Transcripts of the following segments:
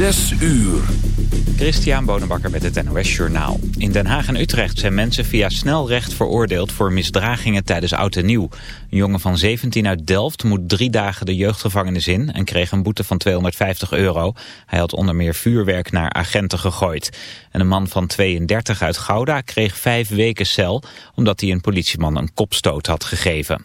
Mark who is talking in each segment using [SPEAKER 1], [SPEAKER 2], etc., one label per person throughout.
[SPEAKER 1] Zes uur.
[SPEAKER 2] Christian Bonenbakker met het NOS Journaal. In Den Haag en Utrecht zijn mensen via snelrecht veroordeeld voor misdragingen tijdens Oud en Nieuw. Een jongen van 17 uit Delft moet drie dagen de jeugdgevangenis in en kreeg een boete van 250 euro. Hij had onder meer vuurwerk naar agenten gegooid. En een man van 32 uit Gouda kreeg vijf weken cel omdat hij een politieman een kopstoot had gegeven.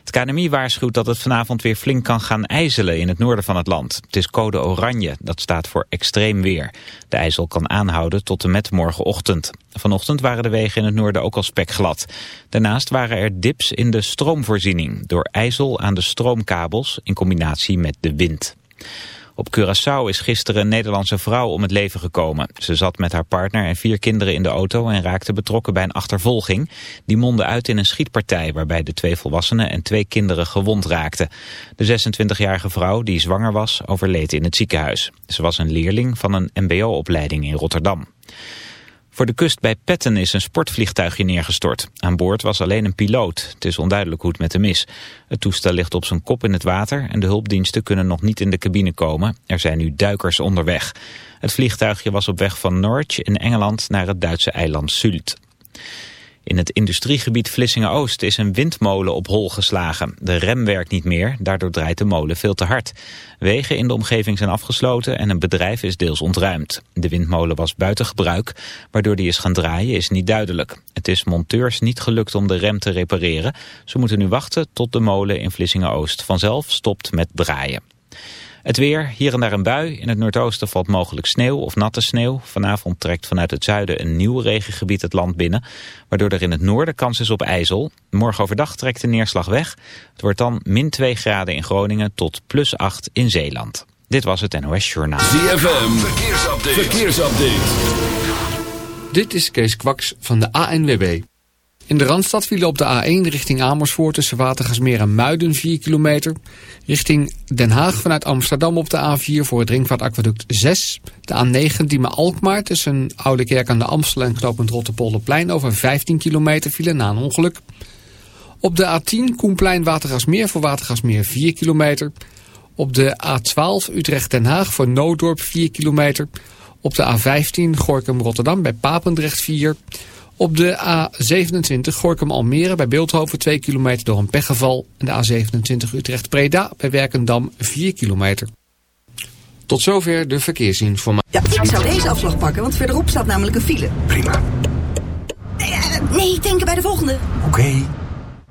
[SPEAKER 2] Het KNMI waarschuwt dat het vanavond weer flink kan gaan ijzelen in het noorden van het land. Het is code oranje, dat staat voor extreem weer. De ijzel kan aanhouden tot en met morgenochtend. Vanochtend waren de wegen in het noorden ook al spekglad. Daarnaast waren er dips in de stroomvoorziening... door ijzel aan de stroomkabels in combinatie met de wind. Op Curaçao is gisteren een Nederlandse vrouw om het leven gekomen. Ze zat met haar partner en vier kinderen in de auto en raakte betrokken bij een achtervolging. Die mondde uit in een schietpartij waarbij de twee volwassenen en twee kinderen gewond raakten. De 26-jarige vrouw, die zwanger was, overleed in het ziekenhuis. Ze was een leerling van een mbo-opleiding in Rotterdam. Voor de kust bij Petten is een sportvliegtuigje neergestort. Aan boord was alleen een piloot. Het is onduidelijk hoe het met hem is. Het toestel ligt op zijn kop in het water en de hulpdiensten kunnen nog niet in de cabine komen. Er zijn nu duikers onderweg. Het vliegtuigje was op weg van Norwich in Engeland naar het Duitse eiland Sylt. In het industriegebied Vlissingen-Oost is een windmolen op hol geslagen. De rem werkt niet meer, daardoor draait de molen veel te hard. Wegen in de omgeving zijn afgesloten en een bedrijf is deels ontruimd. De windmolen was buiten gebruik, waardoor die is gaan draaien is niet duidelijk. Het is monteurs niet gelukt om de rem te repareren. Ze moeten nu wachten tot de molen in Vlissingen-Oost vanzelf stopt met draaien. Het weer, hier en daar een bui. In het noordoosten valt mogelijk sneeuw of natte sneeuw. Vanavond trekt vanuit het zuiden een nieuw regengebied het land binnen. Waardoor er in het noorden kans is op ijzel. Morgen overdag trekt de neerslag weg. Het wordt dan min 2 graden in Groningen tot plus 8 in Zeeland. Dit was het NOS Journaal.
[SPEAKER 1] ZFM, verkeersupdate. verkeersupdate.
[SPEAKER 3] Dit is Kees Kwaks van de ANWB. In de Randstad vielen op de A1 richting Amersfoort tussen Watergasmeer en Muiden 4 kilometer. Richting Den Haag vanuit Amsterdam op de A4 voor het drinkvaartaquaduct 6. De A9 Diemen Alkmaar tussen Oude Kerk aan de Amstel en knooppunt Rotterpolderplein over 15 kilometer vielen na een ongeluk. Op de A10 Koenplein Watergasmeer voor Watergasmeer 4 kilometer. Op de A12 Utrecht-Den Haag voor Noodorp 4 kilometer. Op de A15 Gorkum-Rotterdam bij Papendrecht 4 op de A27 Gorkum-Almere bij Beeldhoven 2 kilometer door een pechgeval. En de A27 Utrecht-Preda bij Werkendam 4 kilometer. Tot zover de verkeersinformatie.
[SPEAKER 4] Ja, ik zou deze afslag pakken, want verderop staat namelijk een file.
[SPEAKER 5] Prima.
[SPEAKER 4] Nee, uh, nee denken bij de volgende.
[SPEAKER 5] Oké.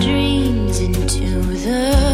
[SPEAKER 6] Dreams into the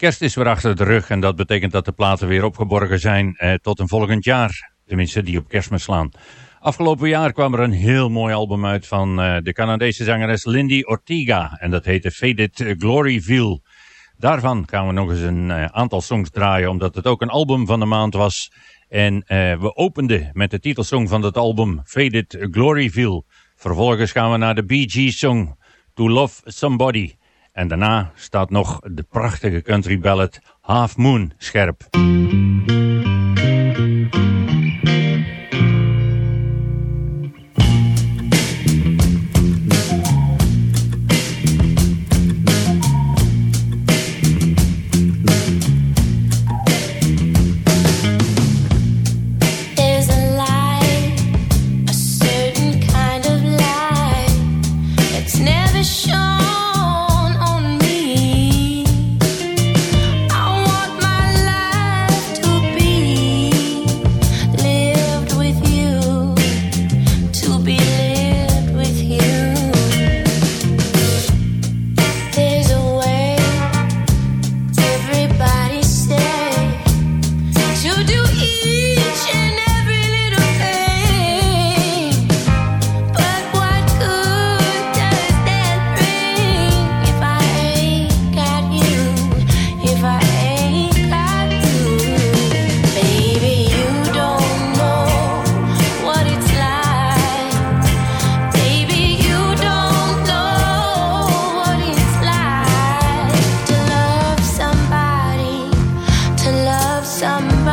[SPEAKER 7] kerst is weer achter de rug en dat betekent dat de platen weer opgeborgen zijn eh, tot een volgend jaar. Tenminste, die op kerstmis slaan. Afgelopen jaar kwam er een heel mooi album uit van eh, de Canadese zangeres Lindy Ortega. En dat heette Faded Gloryville. Daarvan gaan we nog eens een eh, aantal songs draaien, omdat het ook een album van de maand was. En eh, we openden met de titelsong van dat album, Faded Gloryville. Vervolgens gaan we naar de Gees song, To Love Somebody. En daarna staat nog de prachtige country ballad Half Moon scherp.
[SPEAKER 8] Love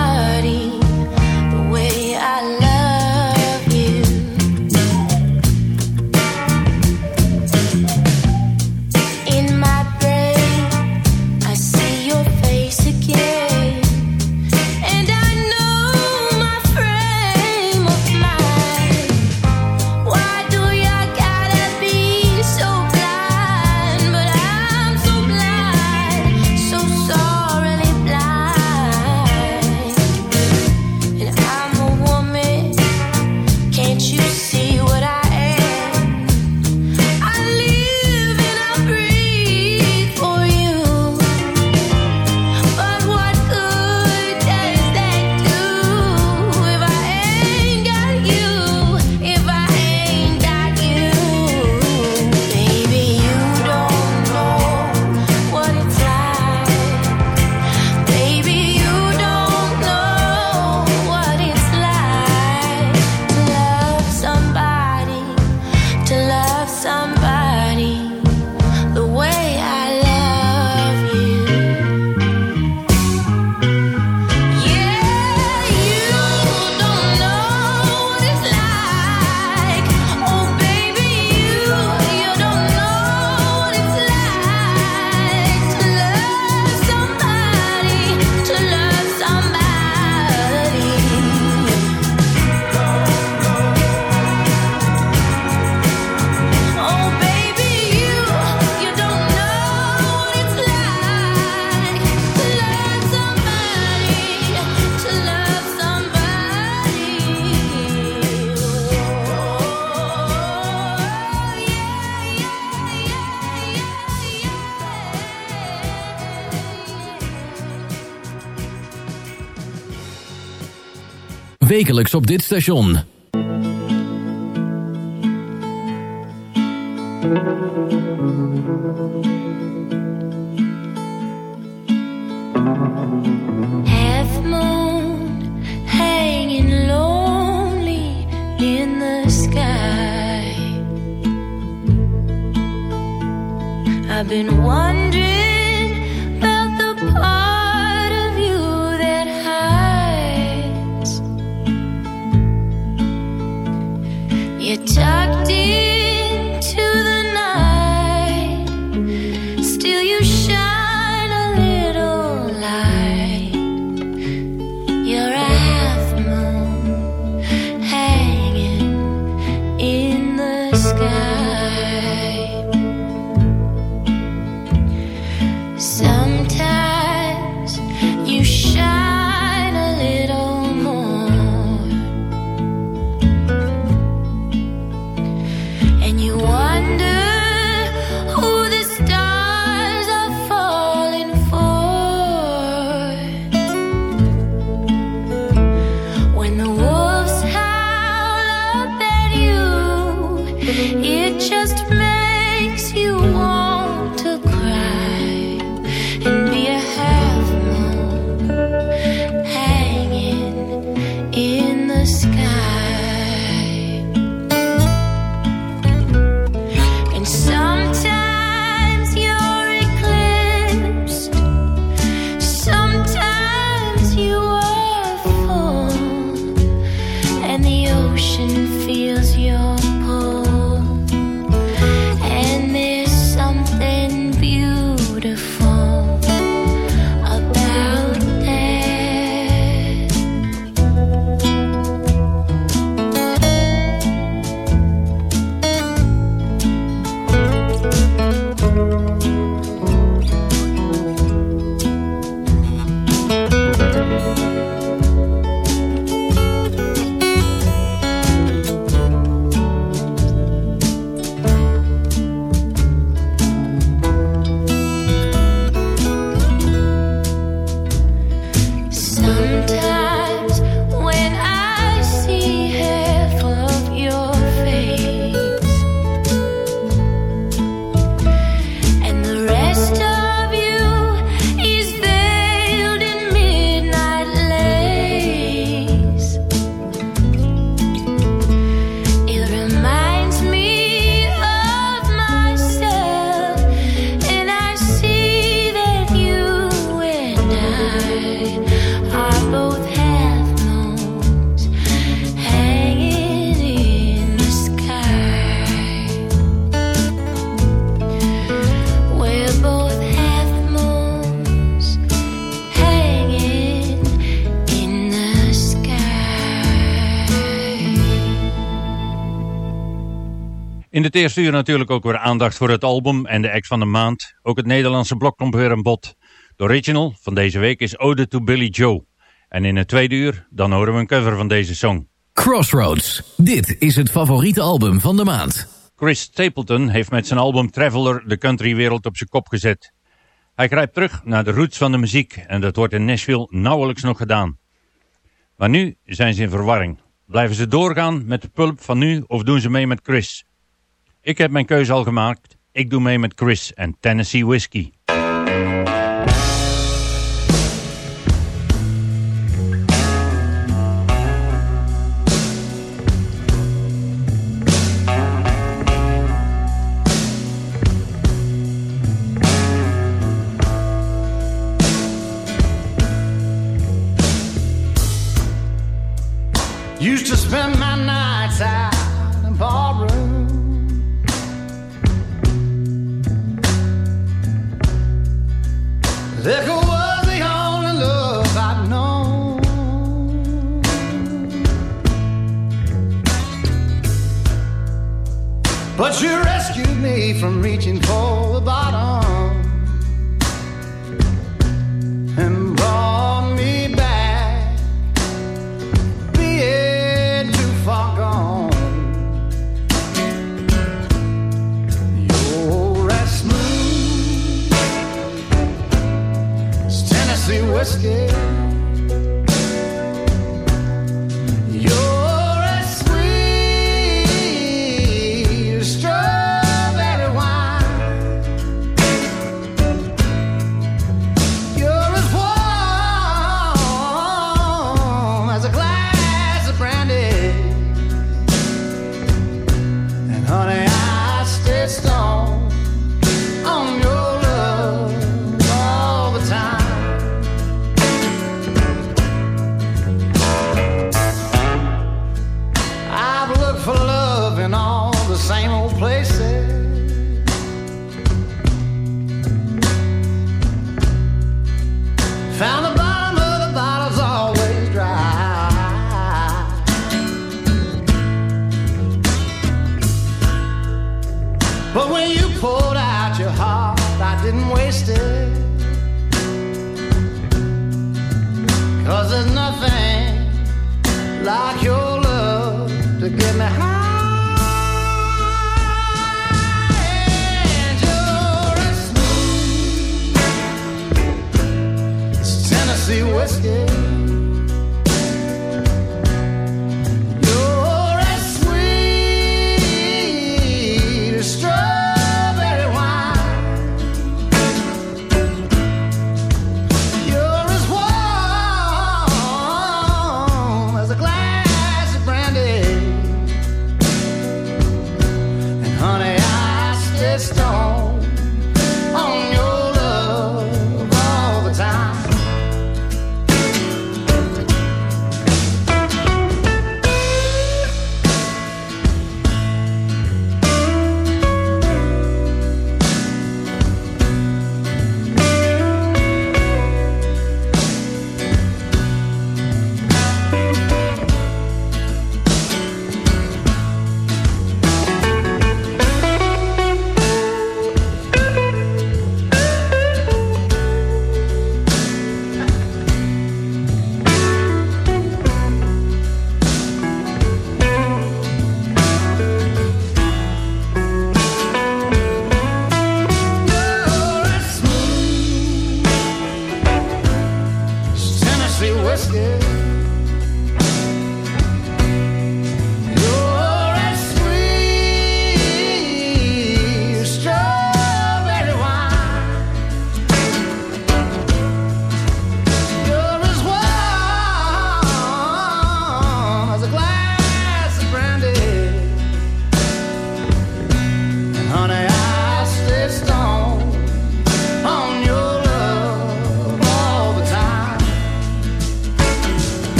[SPEAKER 9] Wekelijks op dit station.
[SPEAKER 8] Half moon hanging lonely in the sky. I've been
[SPEAKER 7] eerste uur natuurlijk ook weer aandacht voor het album en de act van de maand. Ook het Nederlandse blok komt weer een bod. De original van deze week is Ode to Billy Joe. En in het tweede uur, dan horen we een cover van deze song.
[SPEAKER 8] Crossroads. Dit is het favoriete album van de maand.
[SPEAKER 7] Chris Stapleton heeft met zijn album Traveler de countrywereld op zijn kop gezet. Hij grijpt terug naar de roots van de muziek en dat wordt in Nashville nauwelijks nog gedaan. Maar nu zijn ze in verwarring. Blijven ze doorgaan met de pulp van nu of doen ze mee met Chris? Ik heb mijn keuze al gemaakt. Ik doe mee met Chris en Tennessee Whiskey.
[SPEAKER 10] But you rescued me from reaching for the bottom and brought me back being too far gone. You're as smooth as Tennessee whiskey.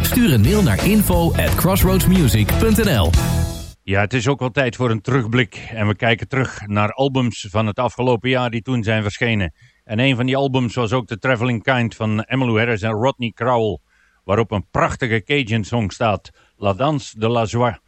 [SPEAKER 9] Stuur een mail naar info at crossroadsmusic.nl
[SPEAKER 7] Ja, het is ook wel tijd voor een terugblik. En we kijken terug naar albums van het afgelopen jaar die toen zijn verschenen. En een van die albums was ook The Traveling Kind van Emmylou Harris en Rodney Crowell. Waarop een prachtige Cajun song staat. La Danse de la Joie.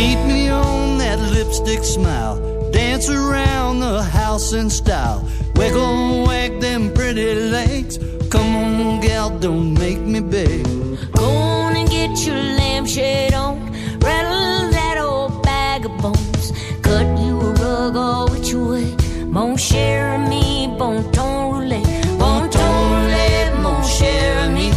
[SPEAKER 11] Paint me on that lipstick smile. Dance around the house in style. Wiggle, wag them pretty legs. Come on, gal, don't make me beg.
[SPEAKER 12] Go on and get your lampshade on. Rattle that old bag of bones. Cut you a rug all which way. Mon cher ami, bon ton roulé. Bon ton roulé, mon cher ami.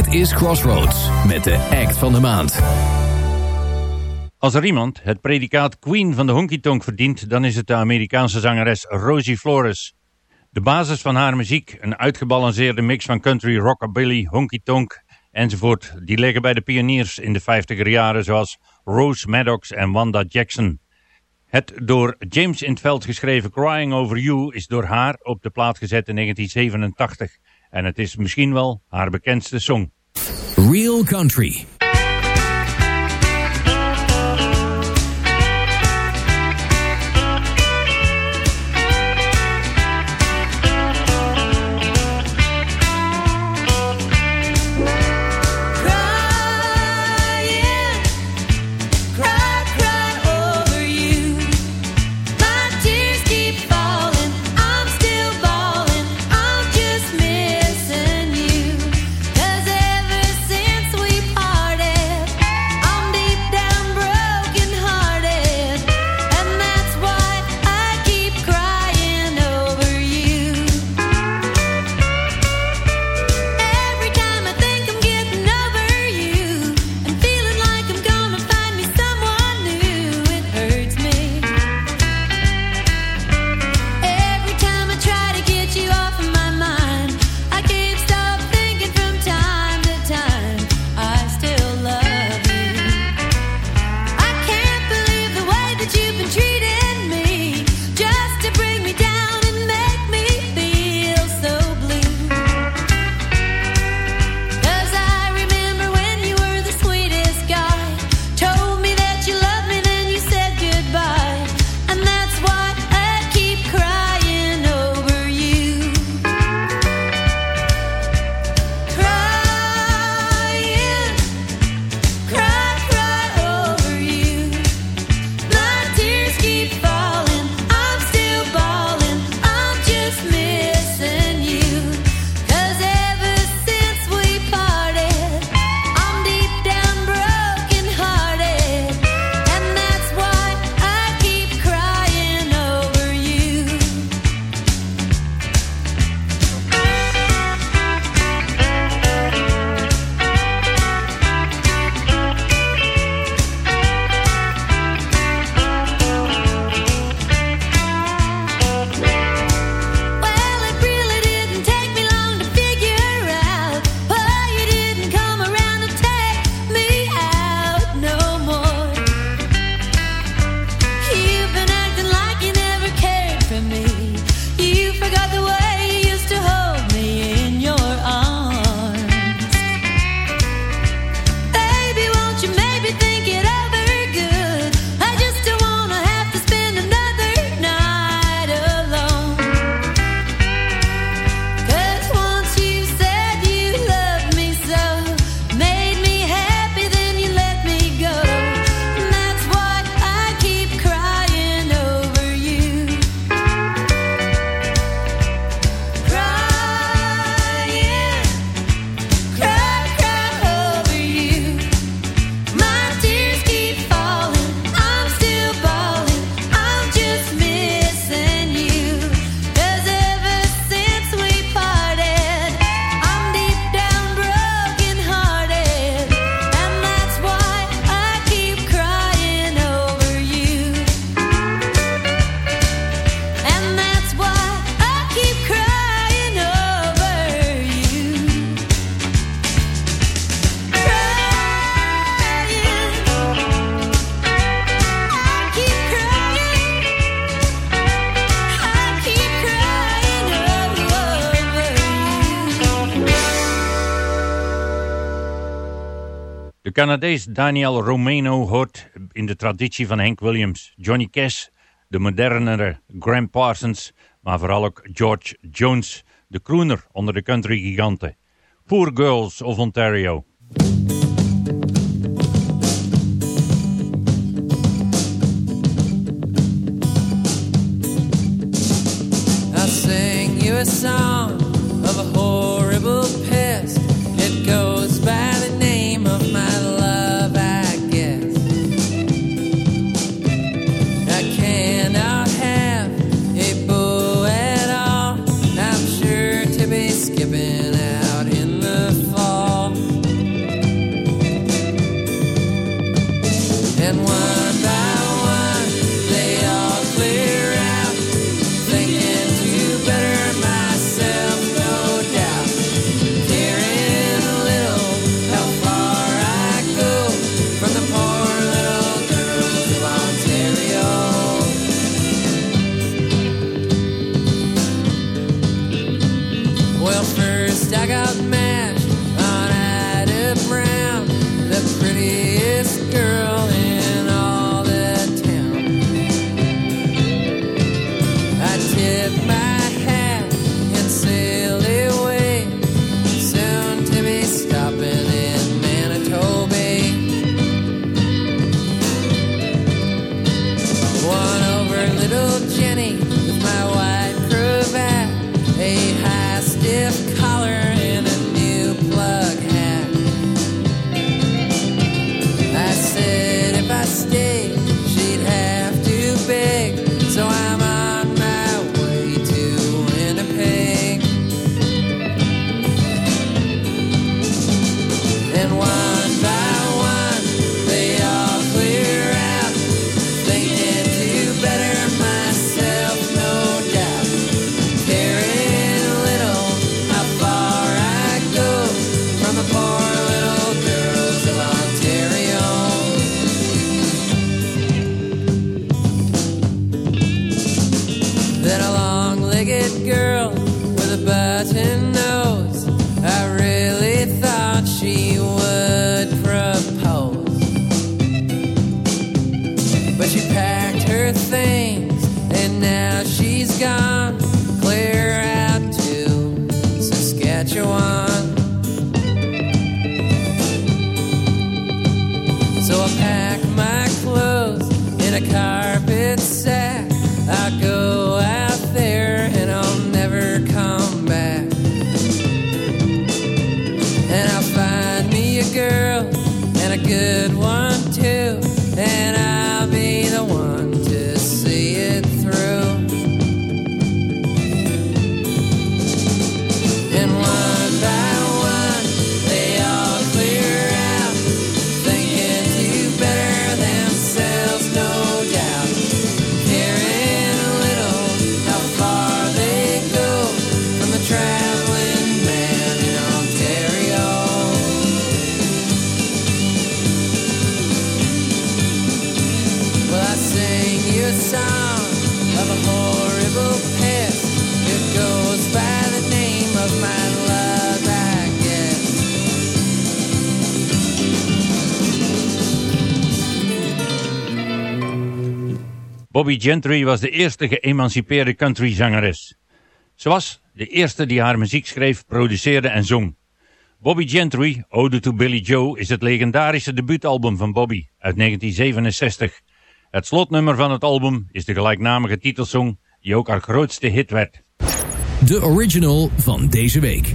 [SPEAKER 9] Dit is Crossroads met de act van de maand.
[SPEAKER 7] Als er iemand het predicaat Queen van de Honky Tonk verdient, dan is het de Amerikaanse zangeres Rosie Flores. De basis van haar muziek, een uitgebalanceerde mix van country, rockabilly, honky tonk enzovoort, die liggen bij de pioniers in de 50er jaren zoals Rose Maddox en Wanda Jackson. Het door James in geschreven Crying Over You is door haar op de plaat gezet in 1987 en het is misschien wel haar bekendste song.
[SPEAKER 8] Real Country.
[SPEAKER 7] Canadees Daniel Romano hoort in de traditie van Hank Williams, Johnny Cash, de modernere Graham Parsons, maar vooral ook George Jones, de crooner onder de country giganten. Poor Girls of Ontario.
[SPEAKER 13] You a
[SPEAKER 7] Bobby Gentry was de eerste geëmancipeerde countryzangeres. Ze was de eerste die haar muziek schreef, produceerde en zong. Bobby Gentry, Ode to Billy Joe, is het legendarische debuutalbum van Bobby uit 1967. Het slotnummer van het album is de gelijknamige titelsong die ook haar grootste hit werd.
[SPEAKER 8] De original van deze week.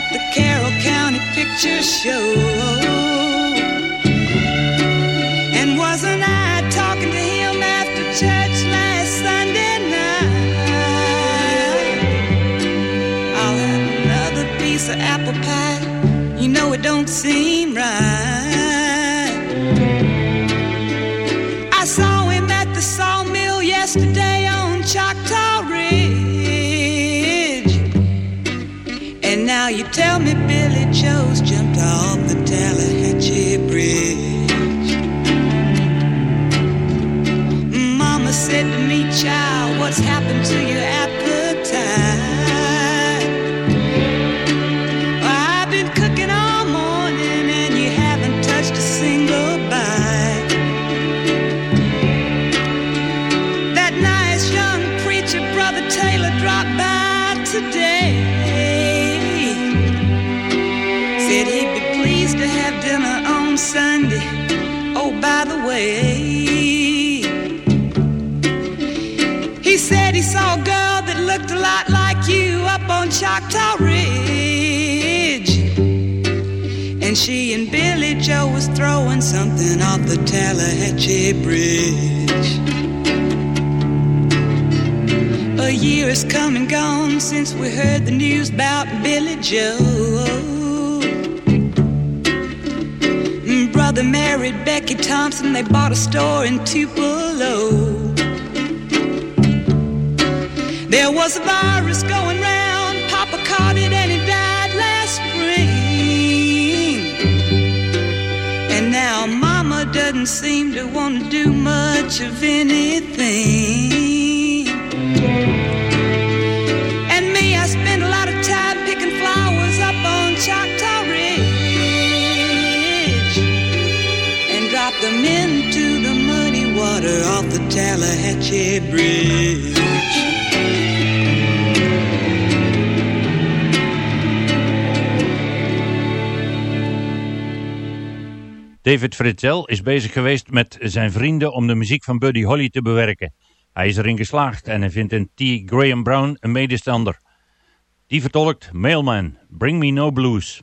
[SPEAKER 14] at the Carroll County Picture Show. And wasn't I talking to him after church last Sunday night? I'll have another piece of apple pie. You know it don't seem right. Billie Joe's jumped off the Tallahatchie Bridge. Mama said to me, child, what's happened to your something off the Tallahatchie Bridge. A year has come and gone since we heard the news about Billie Joe. Brother married Becky Thompson, they bought a store in Tupelo. There was a virus going Doesn't seem to want to do much of anything. And me, I spend a lot of time picking flowers up on Choctaw Ridge and drop them into the muddy water off the Tallahatchie Bridge.
[SPEAKER 7] David Fritzel is bezig geweest met zijn vrienden om de muziek van Buddy Holly te bewerken. Hij is erin geslaagd en hij vindt in T. Graham Brown een medestander. Die vertolkt Mailman, Bring Me No Blues.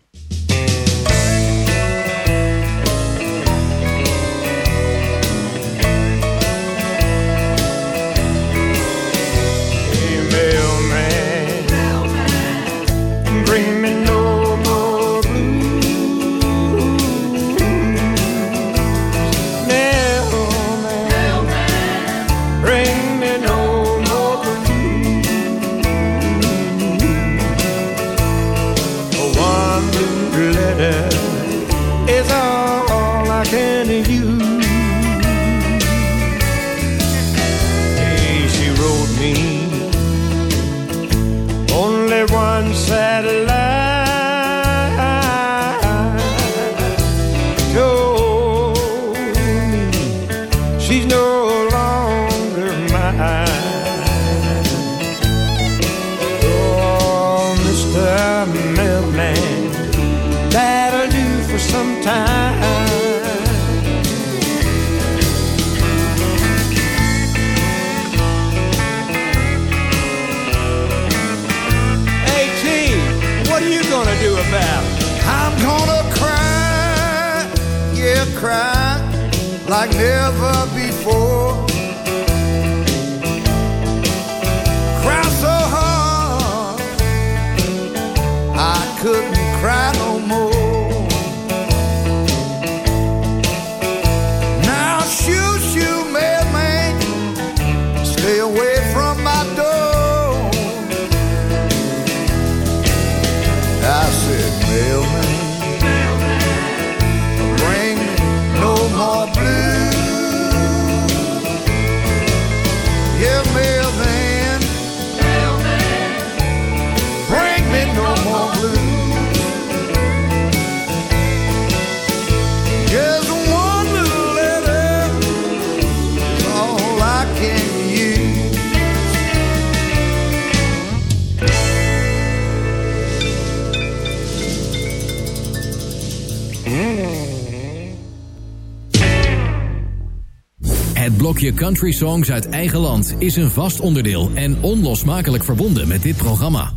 [SPEAKER 8] Blokje country songs uit eigen land is een vast onderdeel en onlosmakelijk verbonden met dit programma.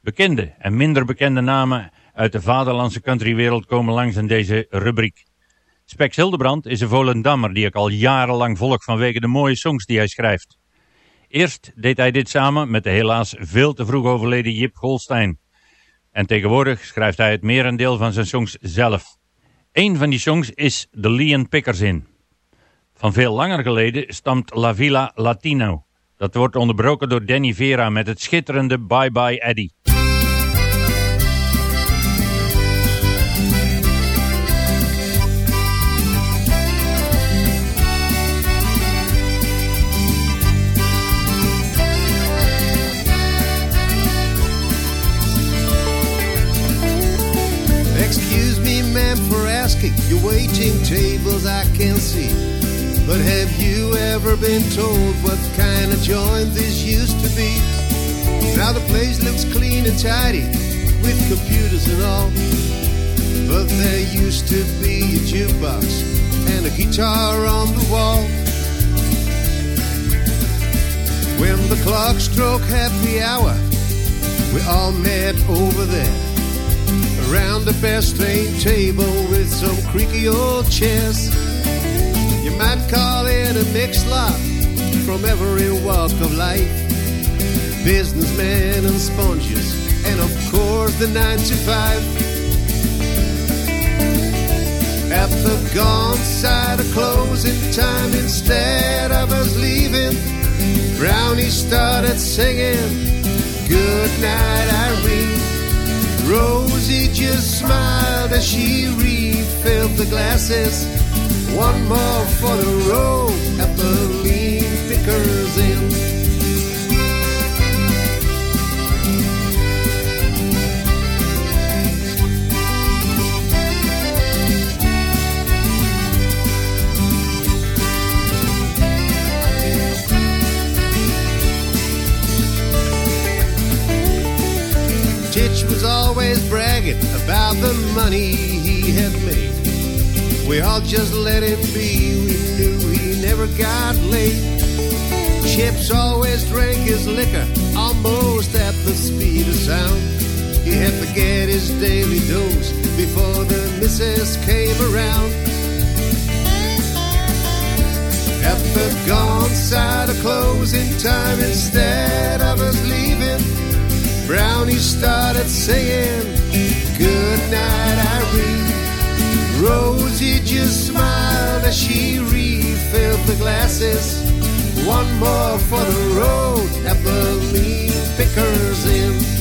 [SPEAKER 7] Bekende en minder bekende namen uit de vaderlandse countrywereld komen langs in deze rubriek. Spex Hildebrand is een Volendammer die ik al jarenlang volg vanwege de mooie songs die hij schrijft. Eerst deed hij dit samen met de helaas veel te vroeg overleden Jip Golstein. En tegenwoordig schrijft hij het merendeel van zijn songs zelf. Een van die songs is The Leon Pickers in. Van veel langer geleden stamt La Villa Latino. Dat wordt onderbroken door Danny Vera met het schitterende Bye Bye Eddie.
[SPEAKER 15] Excuse me, ma'am, for asking. You're waiting tables, I can see. But have you ever been told what kind of joint this used to be? Now the place looks clean and tidy, with computers and all. But there used to be a jukebox and a guitar on the wall. When the clock struck happy hour, we all met over there around the best train table with some creaky old chairs. You might call it a mixed lot from every walk of life. Businessmen and sponges, and of course the nine to five. At the gone side of closing time, instead of us leaving, Brownie started singing, Good night, Irene. Rosie just smiled as she refilled the glasses. One more for the road at the Lean Pickers Inn. Titch was always bragging about the money he had made. We all just let him be, we knew he never got late. Chips always drank his liquor almost at the speed of sound. He had to get his daily dose before the missus came around. At the gone side of closing time, instead of us leaving, Brownie started singing, Good night, Irene. Rosie just smiled as she refilled the glasses. One more for the road at the Pickers Inn.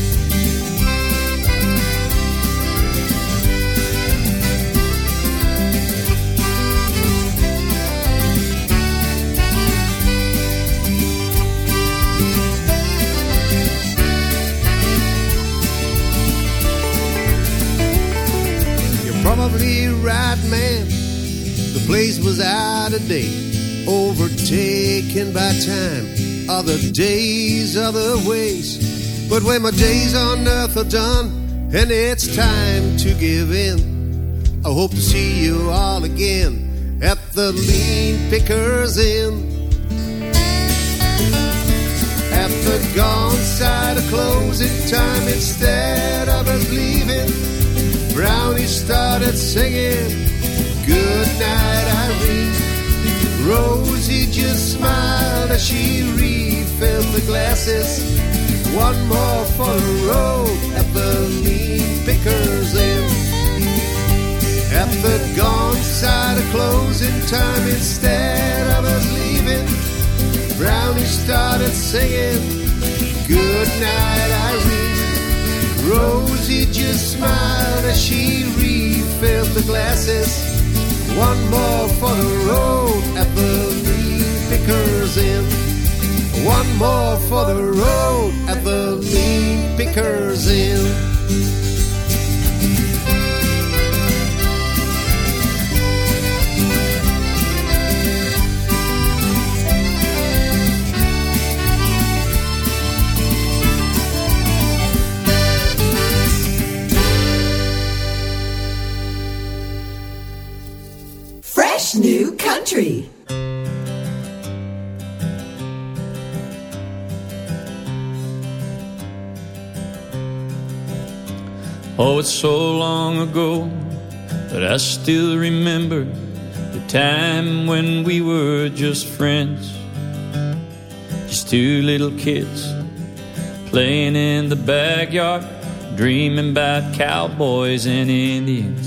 [SPEAKER 15] Was out of date, overtaken by time. Other days, other ways. But when my days on earth are done, and it's time to give in, I hope to see you all again at the Lean Pickers Inn. At the gone side of closing time, instead of us leaving, Brownie started singing, Good night, Irene. Rosie just smiled as she refilled the glasses. One more for the road at the Lean Pickers Inn. At the gone side of closing time, instead of us leaving, Brownie started singing, Good night, Irene. Rosie just smiled as she refilled the glasses. One more for the road at the Lean Pickers Inn. One more for the road at the Lean Pickers Inn.
[SPEAKER 4] Country.
[SPEAKER 16] Oh, it's so long ago but I still remember the time when we were just friends. Just two little kids playing in the backyard dreaming about cowboys and Indians.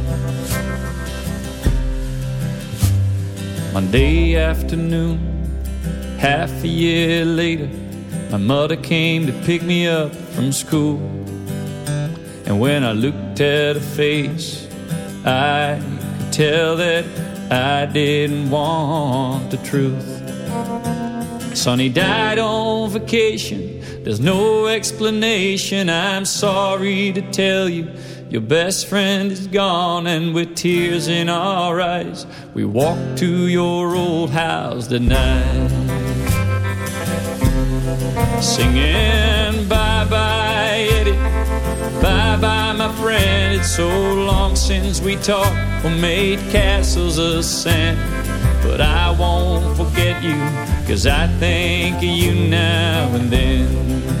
[SPEAKER 16] Monday afternoon, half a year later, my mother came to pick me up from school. And when I looked at her face, I could tell that I didn't want the truth. Sonny died on vacation. There's no explanation. I'm sorry to tell you. Your best friend is gone, and with tears in our eyes, we walk to your old house tonight. Singing bye bye, Eddie. Bye bye, my friend. It's so long since we talked or made castles of sand. But I won't forget you, cause I think of you now and then.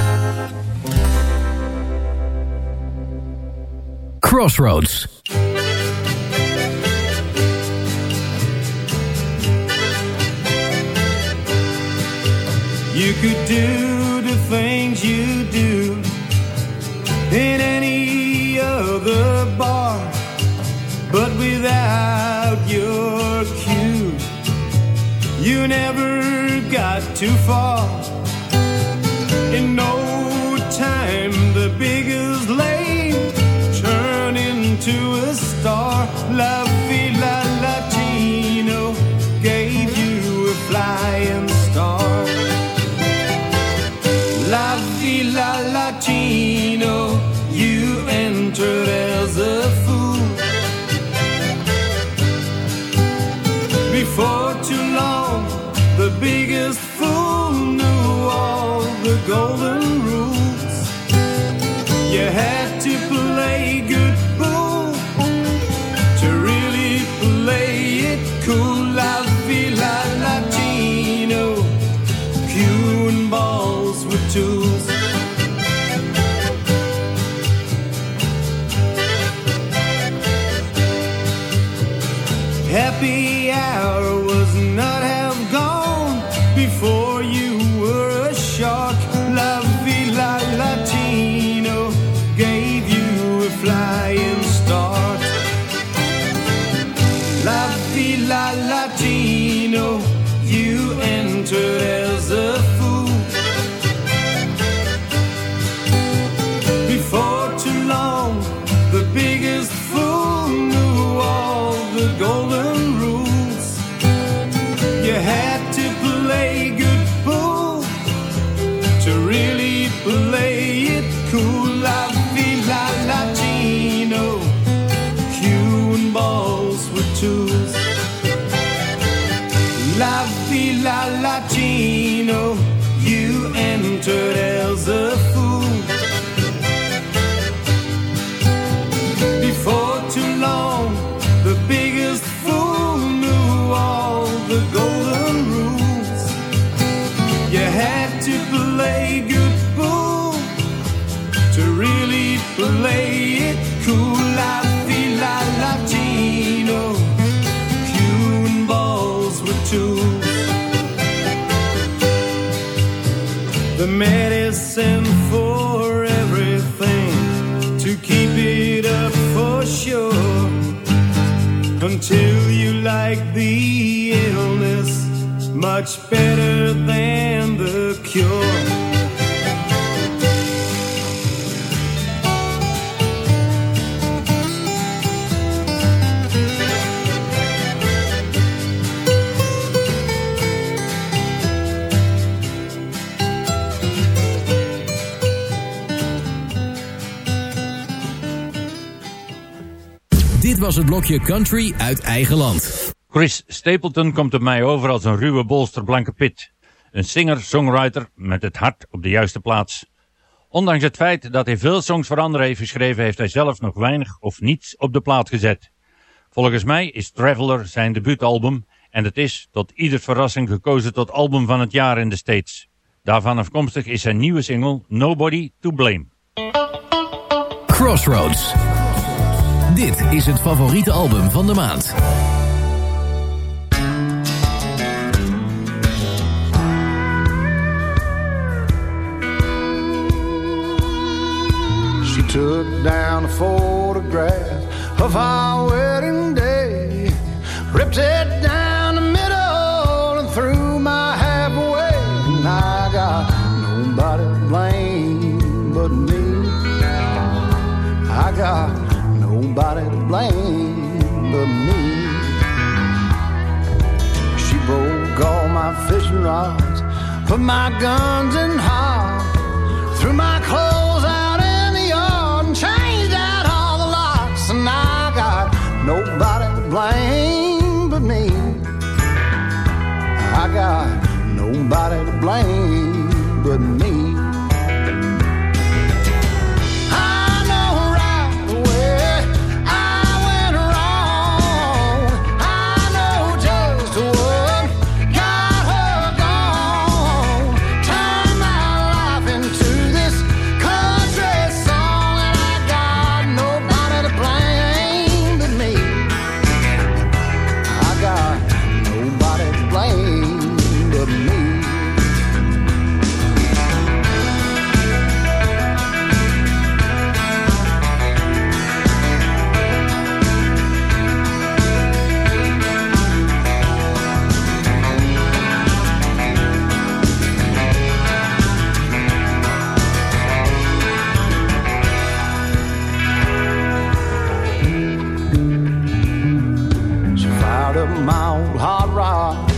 [SPEAKER 8] Crossroads.
[SPEAKER 17] You could do the things you do in any other bar, but without your cue, you never got too far. Like the illness much better than the cure.
[SPEAKER 9] Dit was het blokje Country uit eigen land.
[SPEAKER 7] Chris Stapleton komt op mij over als een ruwe bolster blanke pit. Een singer-songwriter met het hart op de juiste plaats. Ondanks het feit dat hij veel songs voor anderen heeft geschreven, heeft hij zelf nog weinig of niets op de plaat gezet. Volgens mij is Traveler zijn debuutalbum en het is tot ieders verrassing gekozen tot album van het jaar in de States. Daarvan afkomstig is zijn nieuwe single Nobody to Blame.
[SPEAKER 9] Crossroads. Dit is het favoriete album van de maand.
[SPEAKER 10] Took down a photograph of our wedding day, ripped it down the middle and threw my half away. And I got nobody to blame but me. I got nobody to blame but me. She broke all my fishing rods, put my guns in hog, I got nobody to blame but me. Hot rod,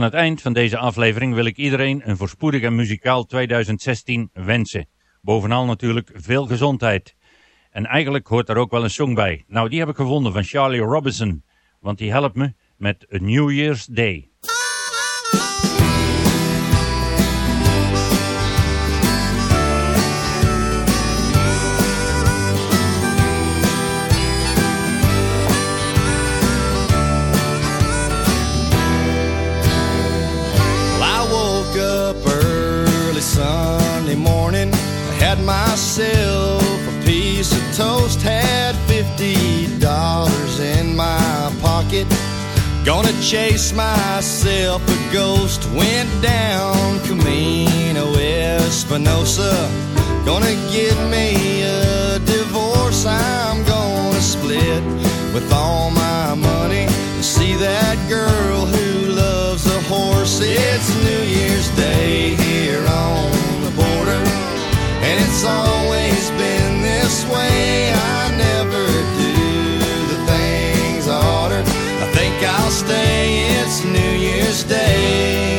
[SPEAKER 7] Aan het eind van deze aflevering wil ik iedereen een voorspoedig en muzikaal 2016 wensen. Bovenal natuurlijk veel gezondheid. En eigenlijk hoort daar ook wel een song bij. Nou, die heb ik gevonden van Charlie Robinson. Want die helpt me met A New Year's Day.
[SPEAKER 12] Gonna chase myself a ghost. Went down Camino Espinosa. Gonna get me a divorce. I'm gonna split with all my money to see that girl who loves a horse. It's New Year's Day here on the border, and it's always been this way. I New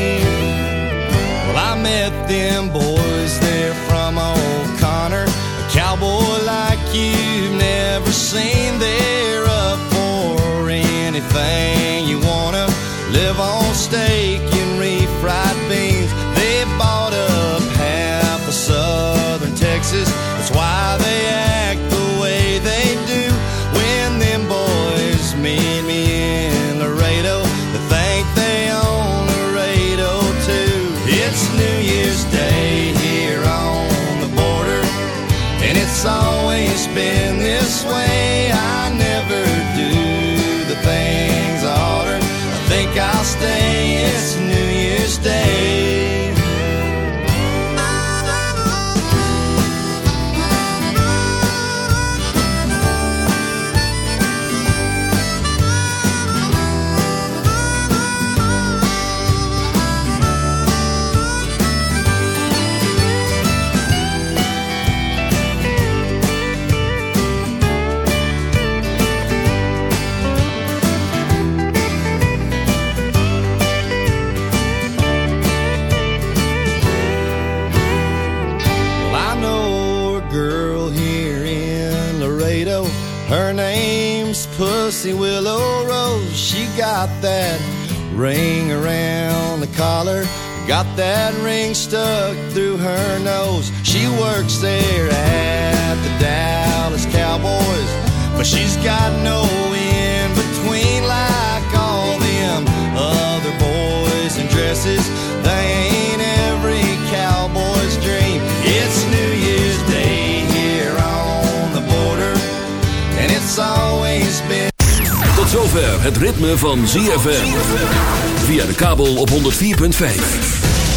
[SPEAKER 12] that ring stuck through her nose. She works there at the Dallas Cowboys. But she's got no in between like all them other boys in dresses. They ain't every cowboy's dream. It's New Year's Day here on the border. And it's always been.
[SPEAKER 1] Tot zover het ritme van ZFM. Via de kabel op 104.5.